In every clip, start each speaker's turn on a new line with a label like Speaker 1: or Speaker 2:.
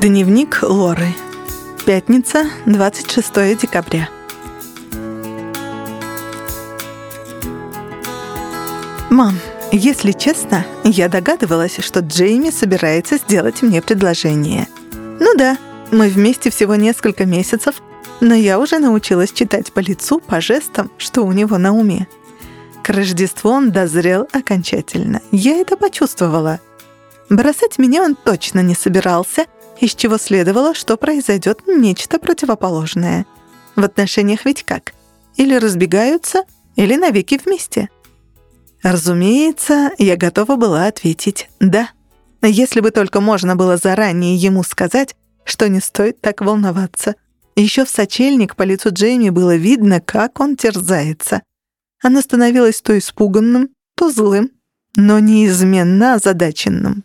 Speaker 1: Дневник Лоры. Пятница, 26 декабря. Мам, если честно, я догадывалась, что Джейми собирается сделать мне предложение. Ну да, мы вместе всего несколько месяцев, но я уже научилась читать по лицу, по жестам, что у него на уме. К Рождеству он дозрел окончательно. Я это почувствовала. Бросать меня он точно не собирался, из чего следовало, что произойдет нечто противоположное. В отношениях ведь как? Или разбегаются, или навеки вместе. Разумеется, я готова была ответить «да». Если бы только можно было заранее ему сказать, что не стоит так волноваться. Еще в сочельник по лицу Джейми было видно, как он терзается. Она становилась то испуганным, то злым, но неизменно озадаченным.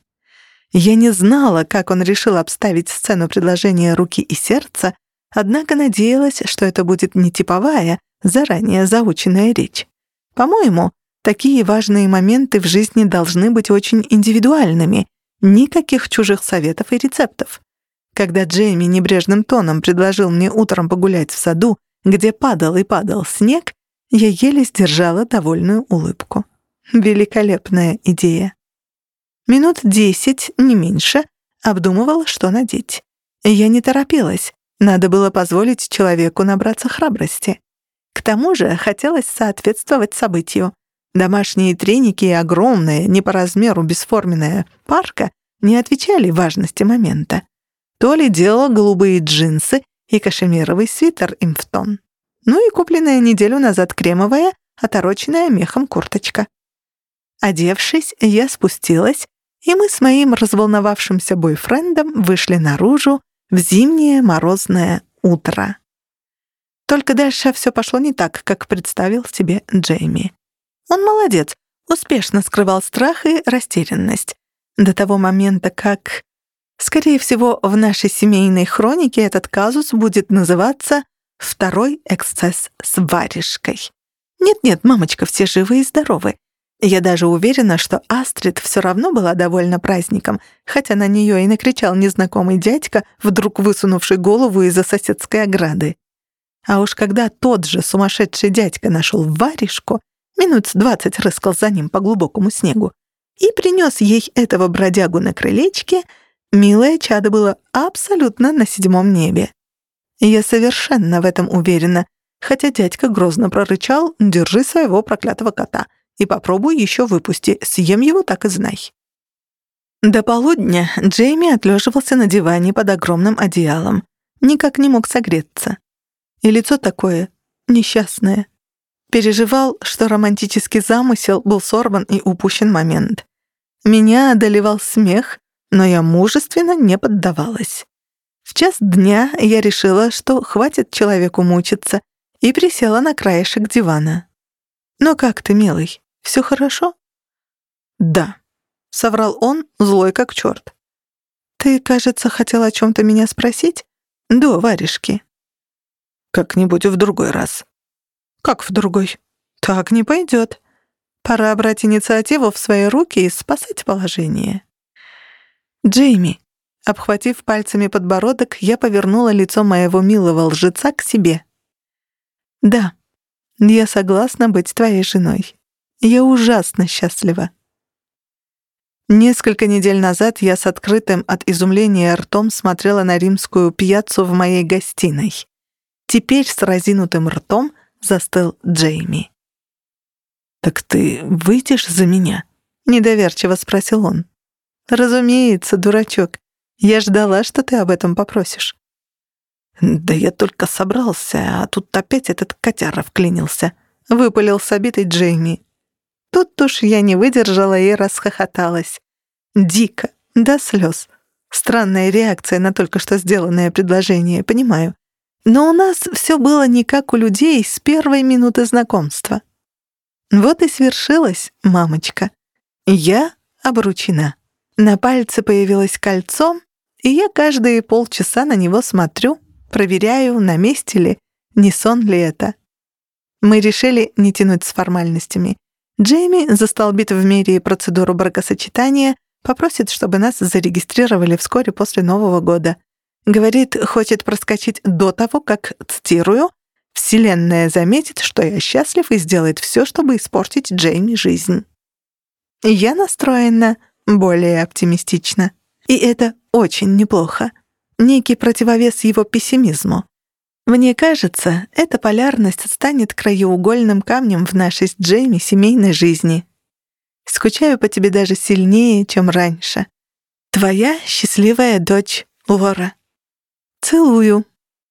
Speaker 1: Я не знала, как он решил обставить сцену предложения руки и сердца, однако надеялась, что это будет не типовая, заранее заученная речь. По-моему, такие важные моменты в жизни должны быть очень индивидуальными, никаких чужих советов и рецептов. Когда Джейми небрежным тоном предложил мне утром погулять в саду, где падал и падал снег, я еле сдержала довольную улыбку. Великолепная идея. Минут десять, не меньше, обдумывала, что надеть. Я не торопилась. Надо было позволить человеку набраться храбрости. К тому же хотелось соответствовать событию. Домашние треники и огромная, не по размеру бесформенная парка не отвечали важности момента. То ли дело голубые джинсы и кашемировый свитер им в тон. Ну и купленная неделю назад кремовая, отороченная мехом курточка. Одевшись, я спустилась, и мы с моим разволновавшимся бойфрендом вышли наружу в зимнее морозное утро. Только дальше все пошло не так, как представил себе Джейми. Он молодец, успешно скрывал страх и растерянность. До того момента, как Скорее всего, в нашей семейной хронике этот казус будет называться «Второй эксцесс с варежкой». Нет-нет, мамочка, все живы и здоровы. Я даже уверена, что Астрид все равно была довольна праздником, хотя на нее и накричал незнакомый дядька, вдруг высунувший голову из-за соседской ограды. А уж когда тот же сумасшедший дядька нашел варежку, минут двадцать рыскал за ним по глубокому снегу, и принес ей этого бродягу на крылечке — Милое чадо было абсолютно на седьмом небе. Я совершенно в этом уверена, хотя дядька грозно прорычал «Держи своего проклятого кота и попробуй еще выпусти, съем его так и знай». До полудня Джейми отлеживался на диване под огромным одеялом. Никак не мог согреться. И лицо такое несчастное. Переживал, что романтический замысел был сорван и упущен момент. Меня одолевал смех, но я мужественно не поддавалась. В час дня я решила, что хватит человеку мучиться, и присела на краешек дивана. «Ну как ты, милый, все хорошо?» «Да», — соврал он, злой как черт. «Ты, кажется, хотел о чем-то меня спросить? До варежки». «Как-нибудь в другой раз». «Как в другой?» «Так не пойдет. Пора брать инициативу в свои руки и спасать положение». «Джейми!» Обхватив пальцами подбородок, я повернула лицо моего милого лжеца к себе. «Да, я согласна быть твоей женой. Я ужасно счастлива». Несколько недель назад я с открытым от изумления ртом смотрела на римскую пьяцу в моей гостиной. Теперь с разинутым ртом застыл Джейми. «Так ты выйдешь за меня?» — недоверчиво спросил он. «Разумеется, дурачок. Я ждала, что ты об этом попросишь». «Да я только собрался, а тут опять этот котяра вклинился», — выпалил с обитой Джейми. Тут уж я не выдержала и расхохоталась. Дико, до слез. Странная реакция на только что сделанное предложение, понимаю. Но у нас все было не как у людей с первой минуты знакомства. Вот и свершилось, мамочка. Я обручена. На пальце появилось кольцо, и я каждые полчаса на него смотрю, проверяю, на месте ли, не сон ли это. Мы решили не тянуть с формальностями. Джейми застолбит в мире процедуру бракосочетания, попросит, чтобы нас зарегистрировали вскоре после Нового года. Говорит, хочет проскочить до того, как, цитирую, «Вселенная заметит, что я счастлив и сделает все, чтобы испортить Джейми жизнь». Я настроена более оптимистично. И это очень неплохо. Некий противовес его пессимизму. Мне кажется, эта полярность станет краеугольным камнем в нашей с Джейми семейной жизни. Скучаю по тебе даже сильнее, чем раньше. Твоя счастливая дочь Лора. Целую.